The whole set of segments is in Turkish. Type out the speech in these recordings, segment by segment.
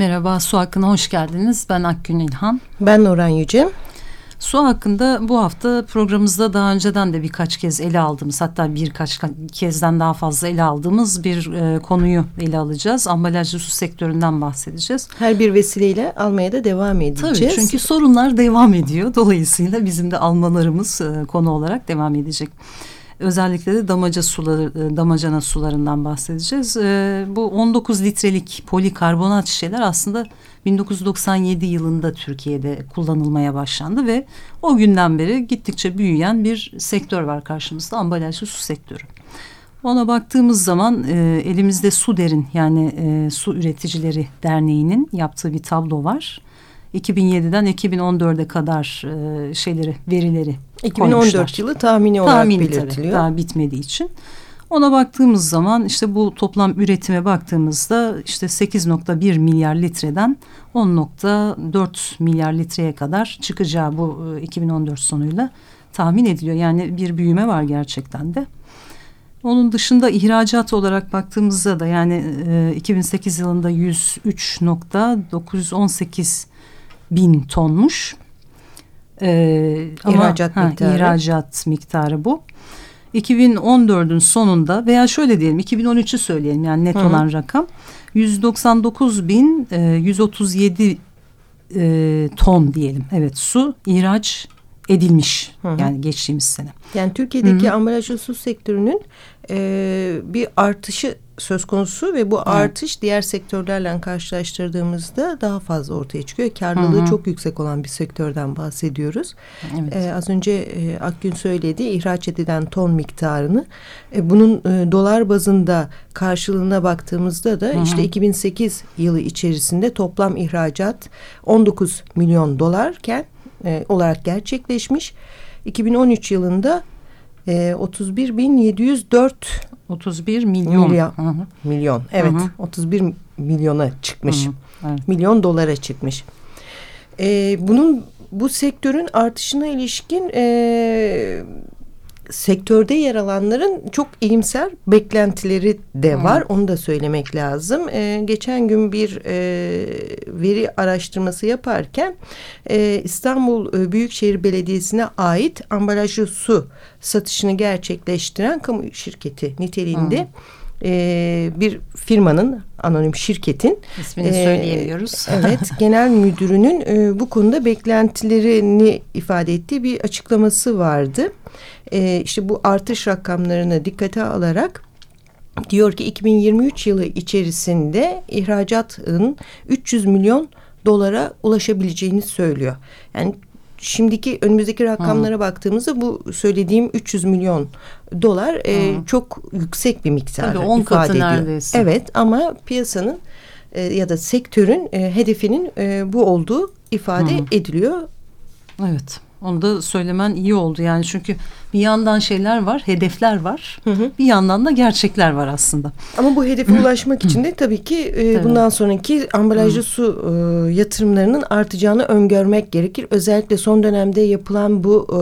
Merhaba, Su Hakkı'na hoş geldiniz. Ben Akgün İlhan. Ben Nuran Yüce. Su hakkında bu hafta programımızda daha önceden de birkaç kez ele aldığımız hatta birkaç kezden daha fazla ele aldığımız bir e, konuyu ele alacağız. Ambalajlı su sektöründen bahsedeceğiz. Her bir vesileyle almaya da devam edeceğiz. Tabii çünkü sorunlar devam ediyor. Dolayısıyla bizim de almalarımız e, konu olarak devam edecek. Özellikle de damaca suları, e, damacana sularından bahsedeceğiz. E, bu 19 litrelik polikarbonat şişeler aslında 1997 yılında Türkiye'de kullanılmaya başlandı ve o günden beri gittikçe büyüyen bir sektör var karşımızda ambalajlı su sektörü. Ona baktığımız zaman e, elimizde Su Derin yani Su Üreticileri Derneği'nin yaptığı bir tablo var. 2007'den 2014'e kadar e, şeyleri verileri 2014 koymuşlar. yılı tahmini olarak tahmini belirtiliyor. Tabii, daha bitmediği için. Ona baktığımız zaman işte bu toplam üretime baktığımızda işte 8.1 milyar litreden 10.4 milyar litreye kadar çıkacağı bu 2014 e, sonuyla tahmin ediliyor. Yani bir büyüme var gerçekten de. Onun dışında ihracat olarak baktığımızda da yani e, 2008 yılında 103.918 bin tonmuş. İhracat ama, miktarı. Ha, ihracat miktarı bu. 2014'ün sonunda veya şöyle diyelim 2013'ü söyleyelim yani net Hı -hı. olan rakam 199 bin e, 137 e, ton diyelim evet su ihraç edilmiş Hı -hı. yani geçtiğimiz sene. Yani Türkiye'deki ambalajlı su sektörünün e, bir artışı söz konusu ve bu evet. artış diğer sektörlerle karşılaştırdığımızda daha fazla ortaya çıkıyor. Karlılığı hı hı. çok yüksek olan bir sektörden bahsediyoruz. Evet. Ee, az önce e, Akgün söyledi ihraç edilen ton miktarını. E, bunun e, dolar bazında karşılığına baktığımızda da hı hı. işte 2008 yılı içerisinde toplam ihracat 19 milyon dolarken e, olarak gerçekleşmiş. 2013 yılında e, 31.704 31 milyon. Milyon. Hı -hı. Milyon. Evet. Hı -hı. 31 milyona çıkmış. Hı -hı. Evet. Milyon dolara çıkmış. Ee, bunun bu sektörün artışına ilişkin e, sektörde yer alanların çok iyimser beklentileri de var. Hmm. Onu da söylemek lazım. Ee, geçen gün bir e, veri araştırması yaparken e, İstanbul e, Büyükşehir Belediyesi'ne ait ambalajlı su satışını gerçekleştiren kamu şirketi niteliğinde hmm. e, bir firmanın anonim şirketin ismini e, söyleyemiyoruz. evet, genel müdürünün e, bu konuda beklentilerini ifade ettiği bir açıklaması vardı e, işte bu artış rakamlarını dikkate alarak diyor ki 2023 yılı içerisinde ihracatın 300 milyon dolara ulaşabileceğini söylüyor. Yani şimdiki önümüzdeki rakamlara hmm. baktığımızda bu söylediğim 300 milyon dolar e, çok yüksek bir miktar Tabii 10 ifade ediyor. Neredeyse. Evet ama piyasanın e, ya da sektörün e, hedefinin e, bu olduğu ifade hmm. ediliyor. Evet. Onu da söylemen iyi oldu yani çünkü bir yandan şeyler var, hedefler var. Hı hı. Bir yandan da gerçekler var aslında. Ama bu hedefe ulaşmak için de tabii ki e, tabii. bundan sonraki ambalajlı su e, yatırımlarının artacağını öngörmek gerekir. Özellikle son dönemde yapılan bu e,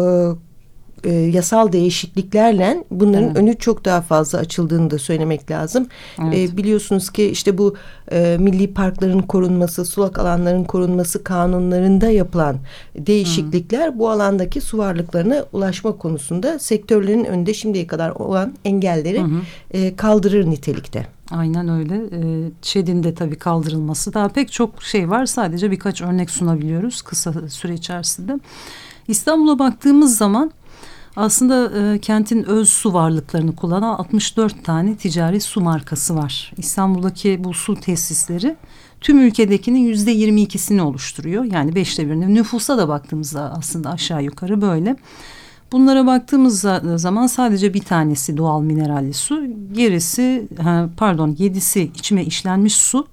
e, yasal değişikliklerle bunların evet. önü çok daha fazla açıldığını da söylemek lazım. Evet. E, biliyorsunuz ki işte bu e, milli parkların korunması, sulak alanların korunması kanunlarında yapılan değişiklikler Hı. bu alandaki su varlıklarına ulaşma konusunda sektörlerin önünde şimdiye kadar olan engelleri Hı. E, kaldırır nitelikte. Aynen öyle. Ee, ÇED'in de tabii kaldırılması. Daha pek çok şey var. Sadece birkaç örnek sunabiliyoruz kısa süre içerisinde. İstanbul'a baktığımız zaman aslında e, kentin öz su varlıklarını kullanan 64 tane ticari su markası var. İstanbul'daki bu su tesisleri tüm ülkedekinin yüzde 22'sini oluşturuyor. Yani beşte birini. Nüfusa da baktığımızda aslında aşağı yukarı böyle. Bunlara baktığımız zaman sadece bir tanesi doğal mineralli su, gerisi pardon yedisi içime işlenmiş su,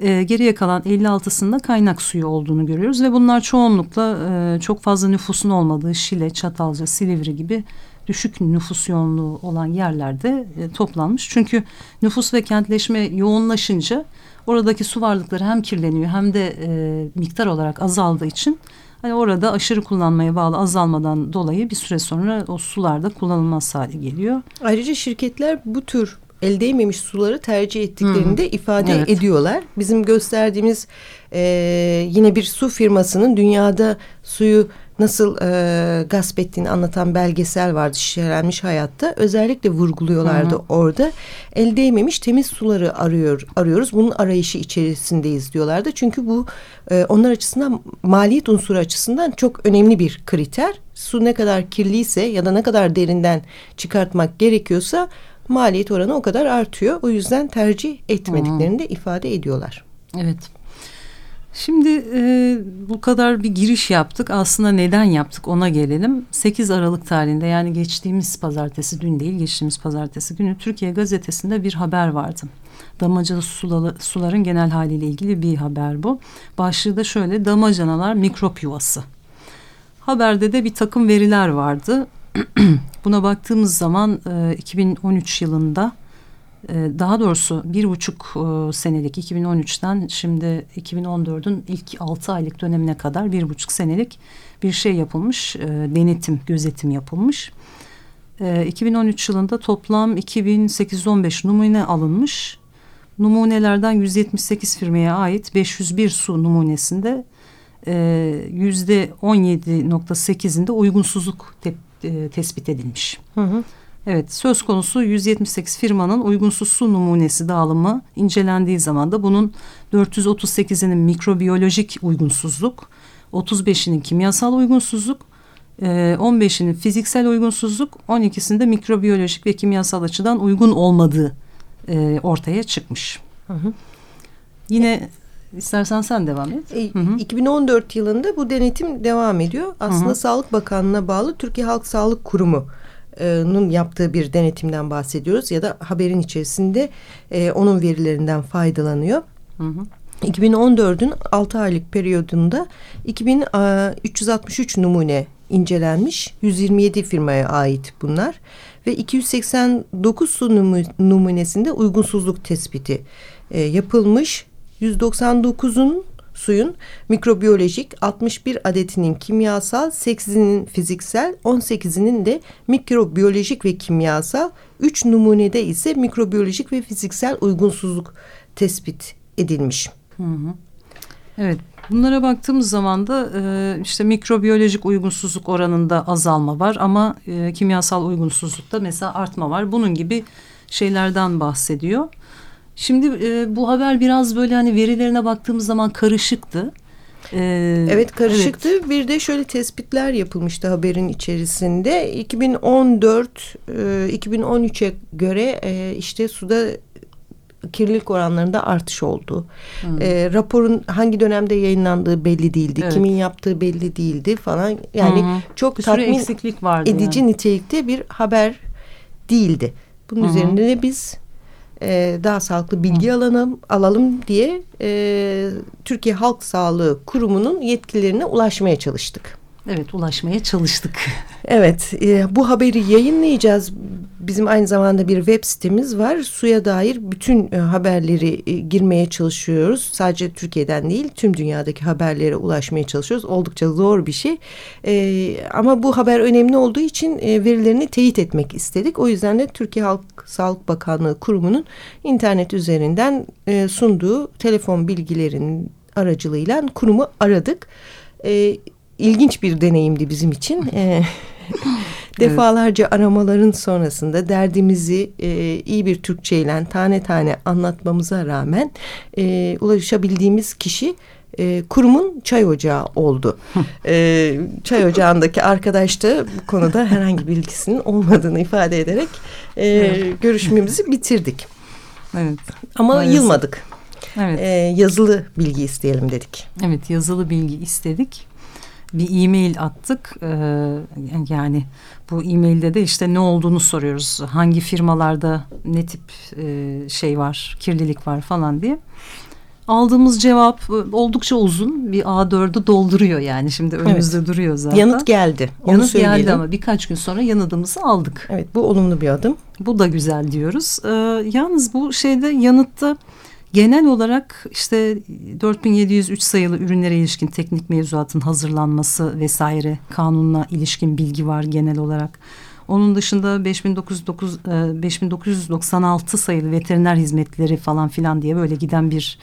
e, geriye kalan 56'sında kaynak suyu olduğunu görüyoruz ve bunlar çoğunlukla e, çok fazla nüfusun olmadığı Şile, Çatalca, Silivri gibi düşük nüfus yoğunluğu olan yerlerde e, toplanmış. Çünkü nüfus ve kentleşme yoğunlaşınca oradaki su varlıkları hem kirleniyor hem de e, miktar olarak azaldığı için hani orada aşırı kullanmaya bağlı azalmadan dolayı bir süre sonra o sular da kullanılmaz hale geliyor. Ayrıca şirketler bu tür el değmemiş suları tercih ettiklerini de ifade evet. ediyorlar. Bizim gösterdiğimiz e, yine bir su firmasının dünyada suyu nasıl e, gasp ettiğini anlatan belgesel vardı şişelenmiş hayatta. Özellikle vurguluyorlardı Hı -hı. orada. El değmemiş temiz suları arıyor arıyoruz. Bunun arayışı içerisindeyiz diyorlardı. Çünkü bu e, onlar açısından maliyet unsuru açısından çok önemli bir kriter. Su ne kadar kirliyse ya da ne kadar derinden çıkartmak gerekiyorsa maliyet oranı o kadar artıyor. O yüzden tercih etmediklerini de ifade ediyorlar. Evet. Şimdi e, bu kadar bir giriş yaptık. Aslında neden yaptık ona gelelim. 8 Aralık tarihinde yani geçtiğimiz pazartesi dün değil geçtiğimiz pazartesi günü Türkiye gazetesinde bir haber vardı. Damacana suları, suların genel haliyle ilgili bir haber bu. Başlığı da şöyle damacanalar mikrop yuvası. Haberde de bir takım veriler vardı. Buna baktığımız zaman e, 2013 yılında e, daha doğrusu bir buçuk e, senelik 2013'ten şimdi 2014'ün ilk altı aylık dönemine kadar bir buçuk senelik bir şey yapılmış. E, denetim, gözetim yapılmış. E, 2013 yılında toplam 2815 numune alınmış. Numunelerden 178 firmaya ait 501 su numunesinde e, yüzde 17.8'inde uygunsuzluk te e, tespit edilmiş. Hı hı. Evet söz konusu 178 firmanın uygunsuz su numunesi dağılımı incelendiği zaman da bunun 438'inin mikrobiyolojik uygunsuzluk, 35'inin kimyasal uygunsuzluk, 15'inin e, fiziksel uygunsuzluk, 12'sinde mikrobiyolojik ve kimyasal açıdan uygun olmadığı e, ortaya çıkmış. Hı hı. Yine İstersen sen devam et. E, hı hı. 2014 yılında bu denetim devam ediyor. Aslında hı hı. Sağlık Bakanlığı'na bağlı Türkiye Halk Sağlık Kurumu'nun yaptığı bir denetimden bahsediyoruz. Ya da haberin içerisinde e, onun verilerinden faydalanıyor. Hı hı. 2014'ün 6 aylık periyodunda 2363 numune incelenmiş. 127 firmaya ait bunlar. Ve 289 su numunesinde uygunsuzluk tespiti e, yapılmış. 199'un suyun mikrobiyolojik, 61 adetinin kimyasal, 8'inin fiziksel, 18'inin de mikrobiyolojik ve kimyasal, 3 numunede ise mikrobiyolojik ve fiziksel uygunsuzluk tespit edilmiş. Hı hı. Evet, bunlara baktığımız zaman da e, işte mikrobiyolojik uygunsuzluk oranında azalma var ama e, kimyasal uygunsuzlukta mesela artma var. Bunun gibi şeylerden bahsediyor. Şimdi e, bu haber biraz böyle hani verilerine baktığımız zaman karışıktı. Ee, evet karışıktı. Evet. Bir de şöyle tespitler yapılmıştı haberin içerisinde. 2014 e, 2013'e göre e, işte suda kirlilik oranlarında artış oldu. Hmm. E, raporun hangi dönemde yayınlandığı belli değildi. Evet. Kimin yaptığı belli değildi falan. Yani hmm. çok bir tatmin eksiklik vardı edici yani. nitelikte bir haber değildi. Bunun hmm. üzerinde de biz e, daha sağlıklı bilgi alalım, alalım diye e, Türkiye Halk Sağlığı Kurumu'nun yetkililerine ulaşmaya çalıştık. Evet ulaşmaya çalıştık. Evet e, bu haberi yayınlayacağız. Bizim aynı zamanda bir web sitemiz var. Suya dair bütün e, haberleri e, girmeye çalışıyoruz. Sadece Türkiye'den değil tüm dünyadaki haberlere ulaşmaya çalışıyoruz. Oldukça zor bir şey. E, ama bu haber önemli olduğu için verilerini teyit etmek istedik. O yüzden de Türkiye Halk Sağlık Bakanlığı Kurumu'nun internet üzerinden sunduğu telefon bilgilerinin aracılığıyla kurumu aradık. E, ilginç bir deneyimdi bizim için. E, defalarca aramaların sonrasında derdimizi e, iyi bir Türkçe ile tane tane anlatmamıza rağmen e, ulaşabildiğimiz kişi e, kurumun çay ocağı oldu. e, çay ocağındaki arkadaş da bu konuda herhangi bilgisinin olmadığını ifade ederek e, görüşmemizi bitirdik. Evet. Ama Maalesef. yılmadık. Evet. E, yazılı bilgi isteyelim dedik. Evet yazılı bilgi istedik. Bir e-mail attık. E, yani bu e-mailde de işte ne olduğunu soruyoruz. Hangi firmalarda ne tip e, şey var, kirlilik var falan diye. Aldığımız cevap e, oldukça uzun bir A4'ü dolduruyor yani şimdi önümüzde evet. duruyor zaten. Yanıt geldi. Onu Yanıt söyleyelim. geldi ama birkaç gün sonra yanıtımızı aldık. Evet bu olumlu bir adım. Bu da güzel diyoruz. Ee, yalnız bu şeyde yanıtta genel olarak işte 4703 sayılı ürünlere ilişkin teknik mevzuatın hazırlanması vesaire kanunla ilişkin bilgi var genel olarak. Onun dışında 5909, 5996 e, sayılı veteriner hizmetleri falan filan diye böyle giden bir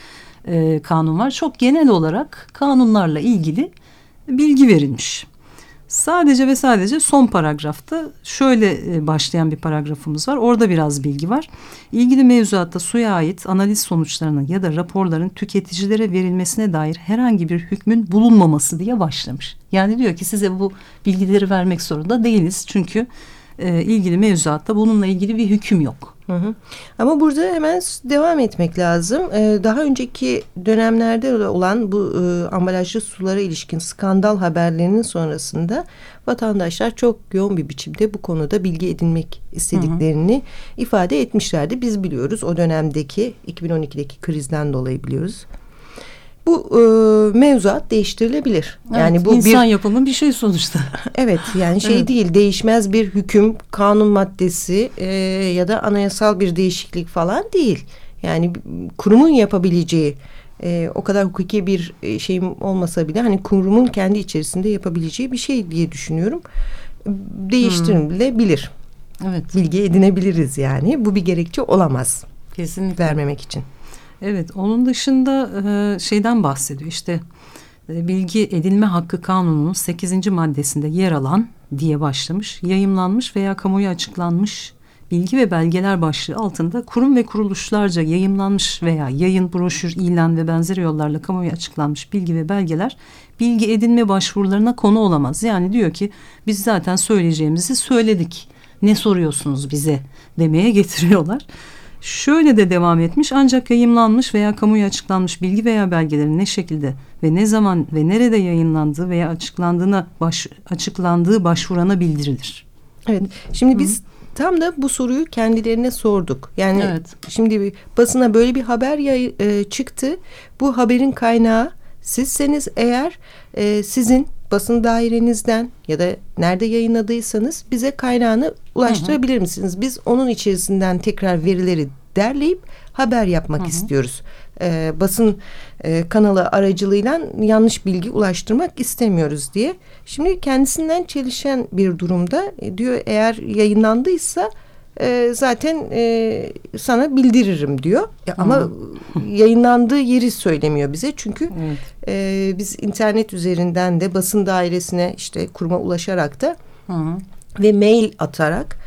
e, kanun var. Çok genel olarak kanunlarla ilgili bilgi verilmiş. Sadece ve sadece son paragrafta şöyle e, başlayan bir paragrafımız var. Orada biraz bilgi var. İlgili mevzuatta suya ait analiz sonuçlarının ya da raporların tüketicilere verilmesine dair herhangi bir hükmün bulunmaması diye başlamış. Yani diyor ki size bu bilgileri vermek zorunda değiliz. Çünkü e, ilgili mevzuatta bununla ilgili bir hüküm yok. Hı hı. Ama burada hemen devam etmek lazım. Ee, daha önceki dönemlerde olan bu e, ambalajlı sulara ilişkin skandal haberlerinin sonrasında vatandaşlar çok yoğun bir biçimde bu konuda bilgi edinmek istediklerini hı hı. ifade etmişlerdi. Biz biliyoruz o dönemdeki 2012'deki krizden dolayı biliyoruz bu e, mevzuat değiştirilebilir. Evet, yani bu insan bir yapımı bir şey sonuçta. evet yani şey evet. değil değişmez bir hüküm, kanun maddesi e, ya da anayasal bir değişiklik falan değil. Yani kurumun yapabileceği e, o kadar hukuki bir e, şeyim olmasa bile hani kurumun kendi içerisinde yapabileceği bir şey diye düşünüyorum. Değiştirilebilir. Hmm. Evet. Bilgi edinebiliriz yani. Bu bir gerekçe olamaz. Kesinlikle. Vermemek için. Evet, onun dışında e, şeyden bahsediyor. İşte e, bilgi edinme hakkı kanununun 8. maddesinde yer alan diye başlamış, yayımlanmış veya kamuya açıklanmış bilgi ve belgeler başlığı altında kurum ve kuruluşlarca yayımlanmış veya yayın, broşür, ilan ve benzeri yollarla kamuya açıklanmış bilgi ve belgeler bilgi edinme başvurularına konu olamaz. Yani diyor ki biz zaten söyleyeceğimizi söyledik. Ne soruyorsunuz bize demeye getiriyorlar. Şöyle de devam etmiş ancak yayımlanmış veya kamuya açıklanmış bilgi veya belgelerin ne şekilde ve ne zaman ve nerede yayınlandığı veya açıklandığına baş, açıklandığı başvurana bildirilir. Evet. Şimdi Hı. biz tam da bu soruyu kendilerine sorduk. Yani evet. şimdi basına böyle bir haber yay, e, çıktı. Bu haberin kaynağı sizseniz eğer e, sizin basın dairenizden ya da nerede yayınladıysanız bize kaynağını ulaştırabilir misiniz? Biz onun içerisinden tekrar verileri derleyip haber yapmak hı hı. istiyoruz. Ee, basın e, kanalı aracılığıyla yanlış bilgi ulaştırmak istemiyoruz diye. Şimdi kendisinden çelişen bir durumda e, diyor eğer yayınlandıysa e, zaten e, sana bildiririm diyor. Ya, ama yayınlandığı yeri söylemiyor bize. Çünkü evet. e, biz internet üzerinden de basın dairesine işte kuruma ulaşarak da Hı. ve mail atarak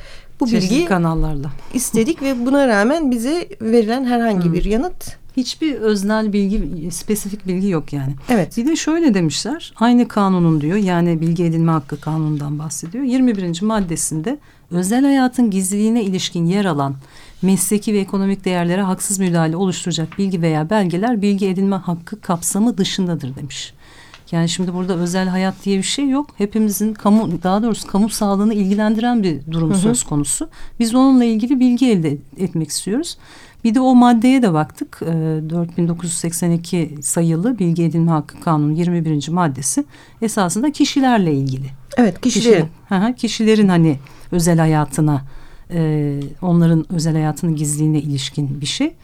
bu Çeşitli bilgi kanallarla istedik ve buna rağmen bize verilen herhangi Hı. bir yanıt hiçbir öznel bilgi, spesifik bilgi yok yani. Evet. Bir de şöyle demişler. Aynı kanunun diyor yani bilgi edinme hakkı kanunundan bahsediyor. 21. maddesinde özel hayatın gizliliğine ilişkin yer alan mesleki ve ekonomik değerlere haksız müdahale oluşturacak bilgi veya belgeler bilgi edinme hakkı kapsamı dışındadır demiş. Yani şimdi burada özel hayat diye bir şey yok. Hepimizin kamu daha doğrusu kamu sağlığını ilgilendiren bir durum hı hı. söz konusu. Biz onunla ilgili bilgi elde etmek istiyoruz. Bir de o maddeye de baktık. E, 4982 sayılı Bilgi Edinme Hakkı Kanunu 21. maddesi esasında kişilerle ilgili. Evet kişilerin. Kişi, kişilerin hani özel hayatına e, onların özel hayatının gizliliğine ilişkin bir şey.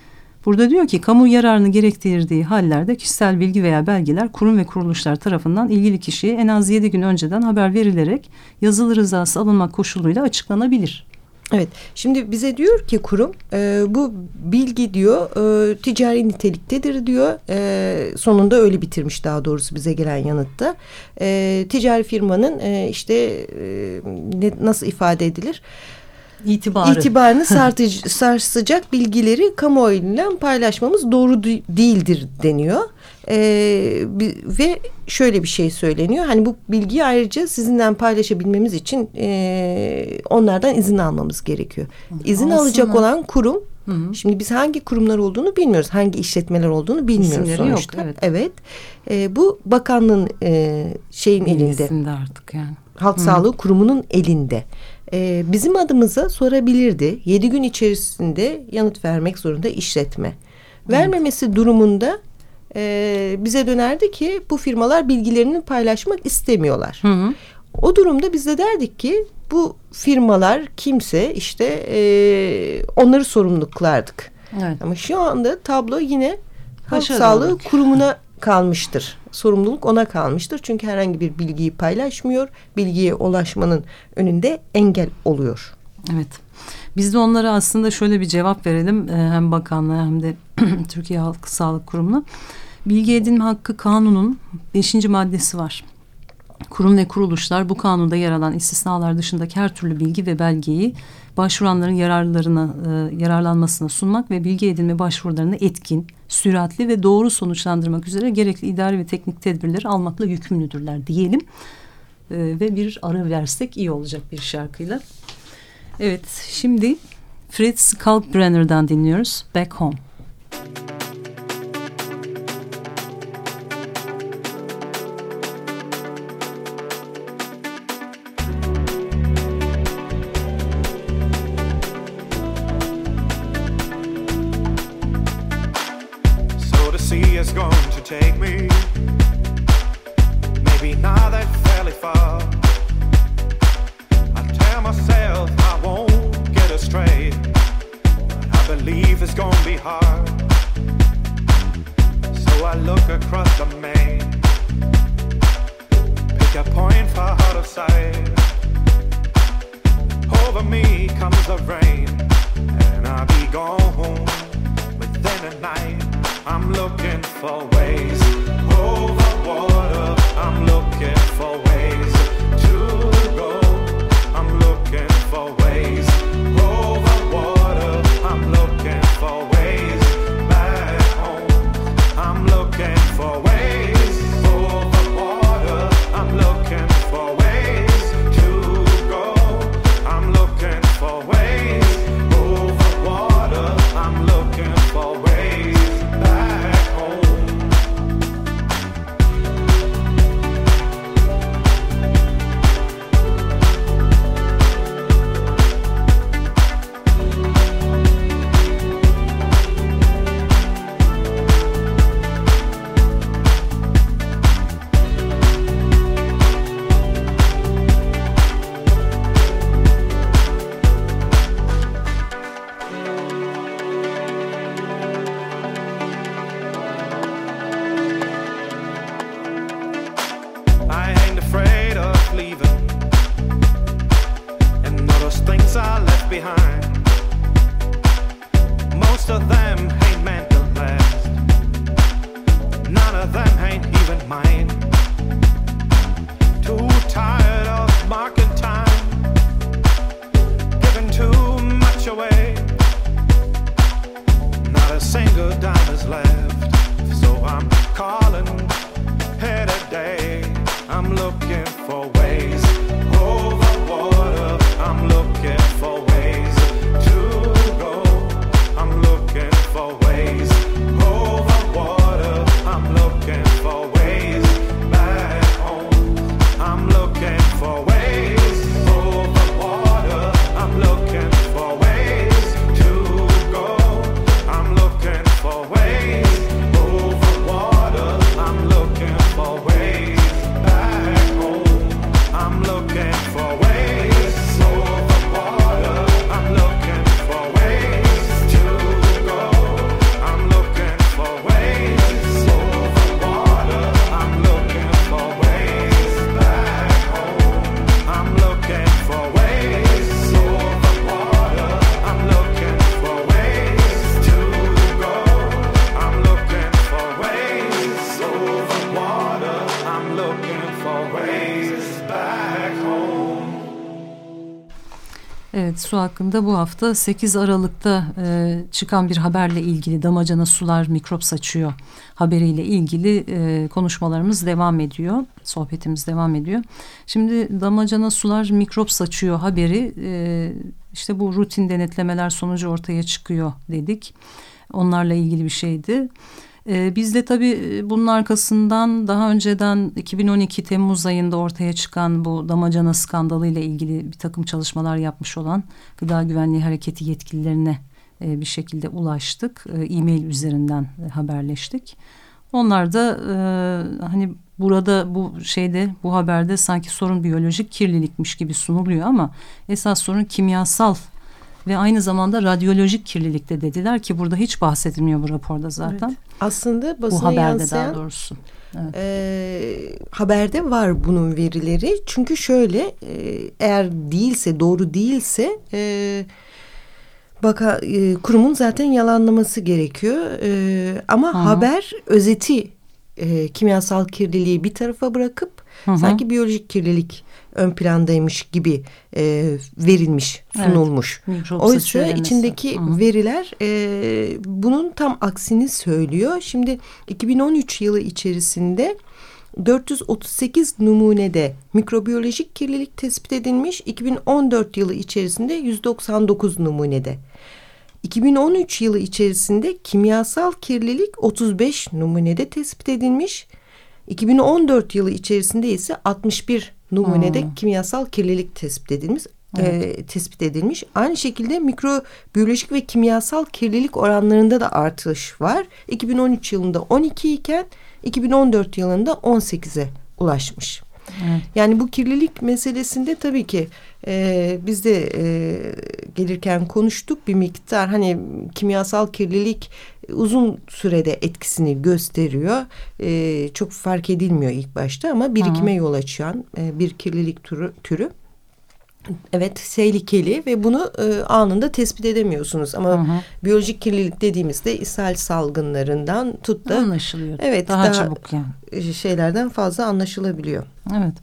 Burada diyor ki kamu yararını gerektirdiği hallerde kişisel bilgi veya belgeler kurum ve kuruluşlar tarafından ilgili kişiye en az yedi gün önceden haber verilerek yazılı rızası alınmak koşuluyla açıklanabilir. Evet. Şimdi bize diyor ki kurum e, bu bilgi diyor e, ticari niteliktedir diyor. E, sonunda öyle bitirmiş daha doğrusu bize gelen yanıtta. E, ticari firmanın e, işte e, ne, nasıl ifade edilir itibarı. itibarını sartıcı, sarsacak bilgileri kamuoyuyla paylaşmamız doğru değildir deniyor. Ee, ve şöyle bir şey söyleniyor. Hani bu bilgiyi ayrıca sizinle paylaşabilmemiz için e, onlardan izin almamız gerekiyor. İzin Aslında. alacak olan kurum Hı hı. Şimdi biz hangi kurumlar olduğunu bilmiyoruz. Hangi işletmeler olduğunu bilmiyoruz İsimleri sonuçta. Yok, evet. evet. E, bu bakanlığın e, şeyin Bilgisinde elinde. artık yani. Halk hı. Sağlığı Kurumu'nun elinde. E, bizim adımıza sorabilirdi. Yedi gün içerisinde yanıt vermek zorunda işletme. Vermemesi evet. durumunda e, bize dönerdi ki bu firmalar bilgilerini paylaşmak istemiyorlar. Hı hı. O durumda biz de derdik ki bu firmalar kimse işte e, onları sorumluluklardık. Evet. Ama şu anda tablo yine Halk Sağlığı Kurumu'na kalmıştır. Sorumluluk ona kalmıştır. Çünkü herhangi bir bilgiyi paylaşmıyor. Bilgiye ulaşmanın önünde engel oluyor. Evet. Biz de onlara aslında şöyle bir cevap verelim. E, hem bakanlığa hem de Türkiye Halk Sağlık Kurumu'na. Bilgi edinme hakkı kanunun beşinci maddesi var. Kurum ve kuruluşlar bu kanunda yer alan istisnalar dışındaki her türlü bilgi ve belgeyi başvuranların yararlarına e, yararlanmasına sunmak ve bilgi edinme başvurularını etkin, süratli ve doğru sonuçlandırmak üzere gerekli idari ve teknik tedbirleri almakla yükümlüdürler diyelim. E, ve bir ara versek iyi olacak bir şarkıyla. Evet, şimdi Fritz Kalkbrenner'dan dinliyoruz. Back Home. going to take me? Maybe not that fairly far. I tell myself I won't get astray, but I believe it's gonna be hard. So I look across the main, pick a point far out of sight. Over me comes the rain, and I'll be gone within a night. I'm looking for ways over water. I'm looking for ways to go. I'm looking for ways over water. I'm looking for ways back home. I'm looking for ways. to them. Su hakkında bu hafta 8 Aralık'ta e, çıkan bir haberle ilgili damacana sular mikrop saçıyor haberiyle ilgili e, konuşmalarımız devam ediyor. Sohbetimiz devam ediyor. Şimdi damacana sular mikrop saçıyor haberi e, işte bu rutin denetlemeler sonucu ortaya çıkıyor dedik. Onlarla ilgili bir şeydi. Ee, biz de tabii e, bunun arkasından daha önceden 2012 Temmuz ayında ortaya çıkan bu damacana skandalı ile ilgili bir takım çalışmalar yapmış olan Gıda Güvenliği Hareketi yetkililerine e, bir şekilde ulaştık. E, e-mail üzerinden e, haberleştik. Onlar da e, hani burada bu şeyde bu haberde sanki sorun biyolojik kirlilikmiş gibi sunuluyor ama esas sorun kimyasal ve aynı zamanda radyolojik kirlilikte dediler ki burada hiç bahsedilmiyor bu raporda zaten. Evet. Aslında basına bu haberde yansıyan, daha doğrusu. Evet. E, haberde var bunun verileri. Çünkü şöyle e, eğer değilse doğru değilse e, baka e, kurumun zaten yalanlaması gerekiyor. E, ama -hı. haber özeti e, kimyasal kirliliği bir tarafa bırakıp Hı -hı. sanki biyolojik kirlilik ön plandaymış gibi e, verilmiş, sunulmuş. Evet, Oysa içindeki Hı. veriler e, bunun tam aksini söylüyor. Şimdi 2013 yılı içerisinde 438 numunede mikrobiyolojik kirlilik tespit edilmiş. 2014 yılı içerisinde 199 numunede. 2013 yılı içerisinde kimyasal kirlilik 35 numunede tespit edilmiş. 2014 yılı içerisinde ise 61 numunede hmm. kimyasal kirlilik tespit edilmiş. Evet. E, tespit edilmiş. Aynı şekilde mikrobiyolojik ve kimyasal kirlilik oranlarında da artış var. 2013 yılında 12 iken 2014 yılında 18'e ulaşmış. Evet. Yani bu kirlilik meselesinde tabii ki e, biz de e, gelirken konuştuk bir miktar hani kimyasal kirlilik uzun sürede etkisini gösteriyor. E, çok fark edilmiyor ilk başta ama birikime Hı. yol açan e, bir kirlilik türü. türü. Evet tehlikeli ve bunu e, anında tespit edemiyorsunuz ama hı hı. biyolojik kirlilik dediğimizde ishal salgınlarından tut da anlaşılıyor. Evet daha, daha çabuk yani e, şeylerden fazla anlaşılabiliyor. Evet.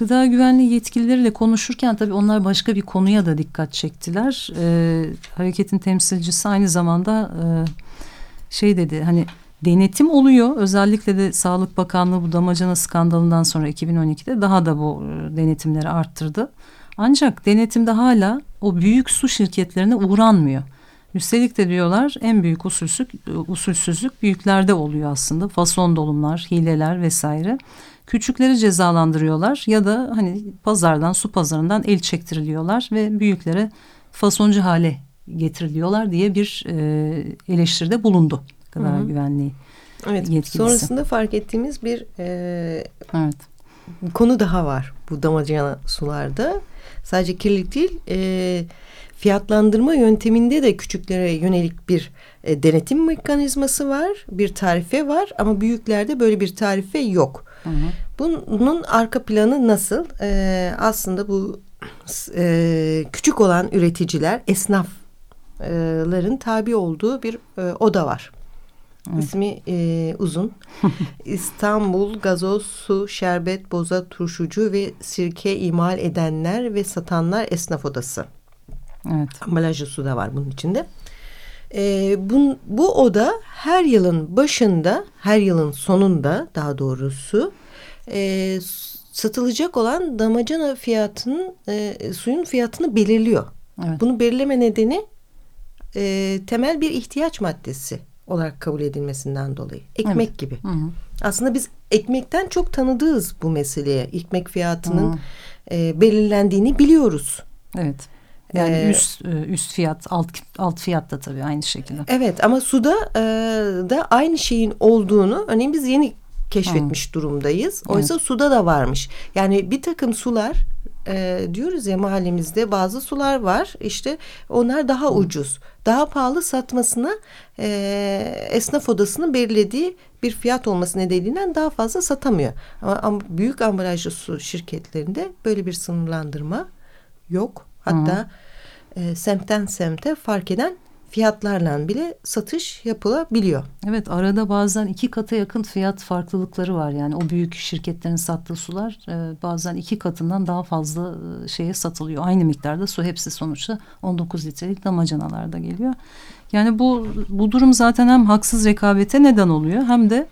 Gıda güvenliği yetkilileriyle konuşurken tabii onlar başka bir konuya da dikkat çektiler. Ee, hareketin temsilcisi aynı zamanda e, şey dedi hani denetim oluyor. Özellikle de Sağlık Bakanlığı bu damacana skandalından sonra 2012'de daha da bu e, denetimleri arttırdı. Ancak denetimde hala o büyük su şirketlerine uğranmıyor. Üstelik de diyorlar en büyük usulsüzlük, usulsüzlük büyüklerde oluyor aslında. Fason dolumlar, hileler vesaire. Küçükleri cezalandırıyorlar ya da hani pazardan, su pazarından el çektiriliyorlar ve büyüklere fasoncu hale getiriliyorlar diye bir e, eleştiride bulundu gıda Hı -hı. güvenliği evet, yetkilisi. Sonrasında fark ettiğimiz bir e, evet. konu daha var bu damacana sularda. Sadece kirlilik değil, e, fiyatlandırma yönteminde de küçüklere yönelik bir e, denetim mekanizması var, bir tarife var ama büyüklerde böyle bir tarife yok. Hı hı. Bunun arka planı nasıl? E, aslında bu e, küçük olan üreticiler, esnafların tabi olduğu bir e, oda var. Evet. İsmi e, uzun. İstanbul Gazoz Su Şerbet Boza Turşucu ve Sirke imal edenler ve satanlar esnaf odası. Evet. Ambalajlı su da var bunun içinde. E, bu, bu oda her yılın başında, her yılın sonunda daha doğrusu e, satılacak olan damacana fiyatının, e, suyun fiyatını belirliyor. Evet. Bunu belirleme nedeni e, temel bir ihtiyaç maddesi olarak kabul edilmesinden dolayı. Ekmek evet. gibi. Hı hı. Aslında biz ekmekten çok tanıdığız bu meseleye. Ekmek fiyatının e, belirlendiğini biliyoruz. Evet. Yani ee, üst e, üst fiyat, alt alt fiyat da tabii aynı şekilde. Evet ama suda e, da aynı şeyin olduğunu örneğin biz yeni keşfetmiş hmm. durumdayız. Oysa evet. suda da varmış. Yani bir takım sular e, diyoruz ya mahallemizde bazı sular var. İşte onlar daha ucuz. Daha pahalı satmasına e, esnaf odasının belirlediği bir fiyat olması nedeniyle daha fazla satamıyor. Ama, ama büyük ambalajlı su şirketlerinde böyle bir sınırlandırma yok. Hatta hmm. e, semtten semte fark eden fiyatlarla bile satış yapılabiliyor. Evet arada bazen iki kata yakın fiyat farklılıkları var. Yani o büyük şirketlerin sattığı sular e, bazen iki katından daha fazla e, şeye satılıyor. Aynı miktarda su hepsi sonuçta 19 litrelik damacanalarda geliyor. Yani bu, bu durum zaten hem haksız rekabete neden oluyor hem de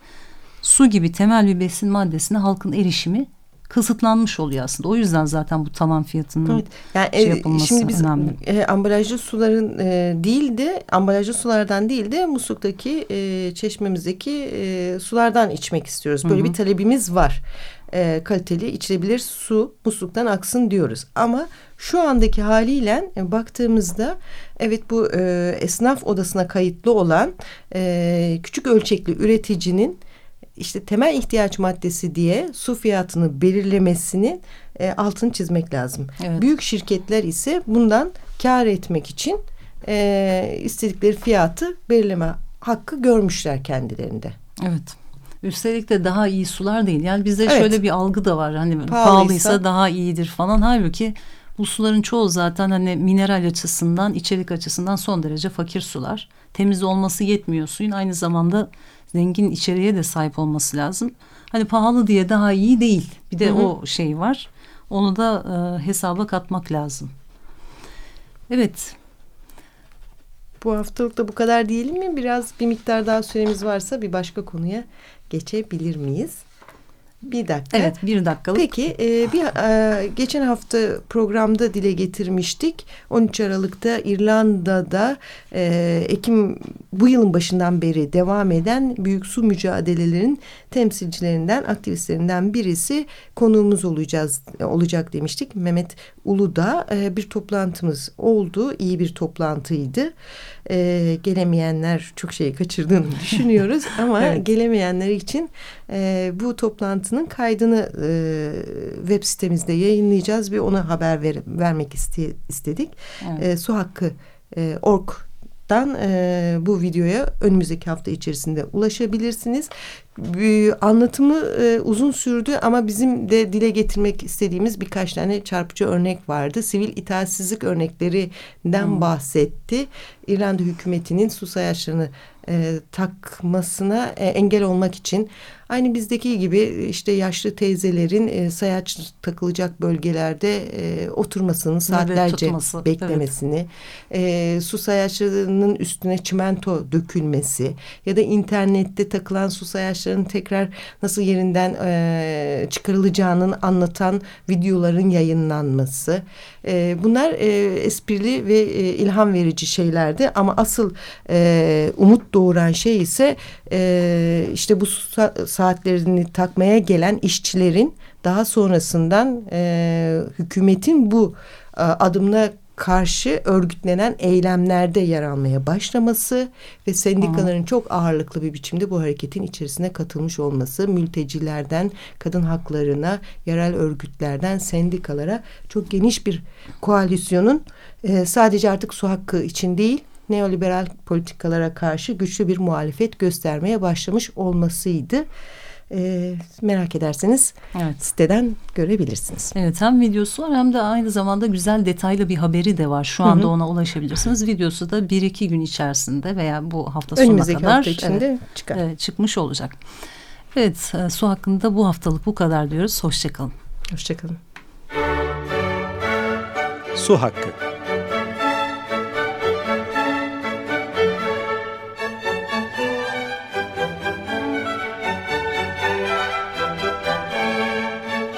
su gibi temel bir besin maddesine halkın erişimi kısıtlanmış oluyor aslında. O yüzden zaten bu tavan fiyatının evet. yani, şey yapılması şimdi biz, önemli. E, ambalajlı suların e, değil de ambalajlı sulardan değil de musluktaki e, çeşmemizdeki e, sulardan içmek istiyoruz. Böyle Hı -hı. bir talebimiz var. E, kaliteli içilebilir su musluktan aksın diyoruz. Ama şu andaki haliyle e, baktığımızda evet bu e, esnaf odasına kayıtlı olan e, küçük ölçekli üreticinin işte temel ihtiyaç maddesi diye su fiyatını belirlemesinin e, altını çizmek lazım. Evet. Büyük şirketler ise bundan kar etmek için e, istedikleri fiyatı belirleme hakkı görmüşler kendilerinde. Evet. Üstelik de daha iyi sular değil. Yani bizde evet. şöyle bir algı da var. Hani pahalıysa, pahalıysa daha iyidir falan. Halbuki bu suların çoğu zaten hani mineral açısından, içerik açısından son derece fakir sular. Temiz olması yetmiyor suyun. Aynı zamanda zengin içeriğe de sahip olması lazım. Hani pahalı diye daha iyi değil. Bir de hı hı. o şey var. Onu da e, hesaba katmak lazım. Evet. Bu haftalık da bu kadar diyelim mi? Biraz bir miktar daha süremiz varsa bir başka konuya geçebilir miyiz? Bir dakika. Evet bir dakikalık. Peki e, bir e, geçen hafta programda dile getirmiştik. 13 Aralık'ta İrlanda'da e, Ekim bu yılın başından beri devam eden büyük su mücadelelerin temsilcilerinden, aktivistlerinden birisi konuğumuz olacağız olacak demiştik. Mehmet Uludağ e, bir toplantımız oldu. İyi bir toplantıydı. E, gelemeyenler çok şeyi kaçırdığını düşünüyoruz ama evet. gelemeyenler için e, bu toplantının kaydını e, web sitemizde yayınlayacağız ve ona haber ver, vermek iste, istedik. Evet. E, su hakkı e, org dan e, bu videoya önümüzdeki hafta içerisinde ulaşabilirsiniz. E, anlatımı e, uzun sürdü ama bizim de dile getirmek istediğimiz birkaç tane çarpıcı örnek vardı. Sivil itaatsizlik örneklerinden hmm. bahsetti. İrlanda hükümetinin su sayaçlarını e, takmasına e, engel olmak için aynı bizdeki gibi işte yaşlı teyzelerin e, sayaç takılacak bölgelerde e, oturmasını saatlerce beklemesini evet. e, su sayaçlarının üstüne çimento dökülmesi ya da internette takılan su sayaçlarının tekrar nasıl yerinden e, çıkarılacağının anlatan videoların yayınlanması e, bunlar e, esprili ve e, ilham verici şeylerdi ama asıl e, umut doğuran şey ise e, işte bu saatlerini takmaya gelen işçilerin daha sonrasından e, hükümetin bu e, adımına karşı örgütlenen eylemlerde yer almaya başlaması ve sendikaların Hı. çok ağırlıklı bir biçimde bu hareketin içerisine katılmış olması, mültecilerden kadın haklarına, yerel örgütlerden sendikalara çok geniş bir koalisyonun e, sadece artık su hakkı için değil, neoliberal politikalara karşı güçlü bir muhalefet göstermeye başlamış olmasıydı. E, merak ederseniz evet. siteden görebilirsiniz. Evet hem videosu var hem de aynı zamanda güzel detaylı bir haberi de var. Şu anda Hı -hı. ona ulaşabilirsiniz. Videosu da bir iki gün içerisinde veya bu hafta sonuna Önümüzdeki kadar hafta içinde evet, çıkar. E, çıkmış olacak. Evet e, su hakkında bu haftalık bu kadar diyoruz. Hoşçakalın. Hoşçakalın. Su hakkı.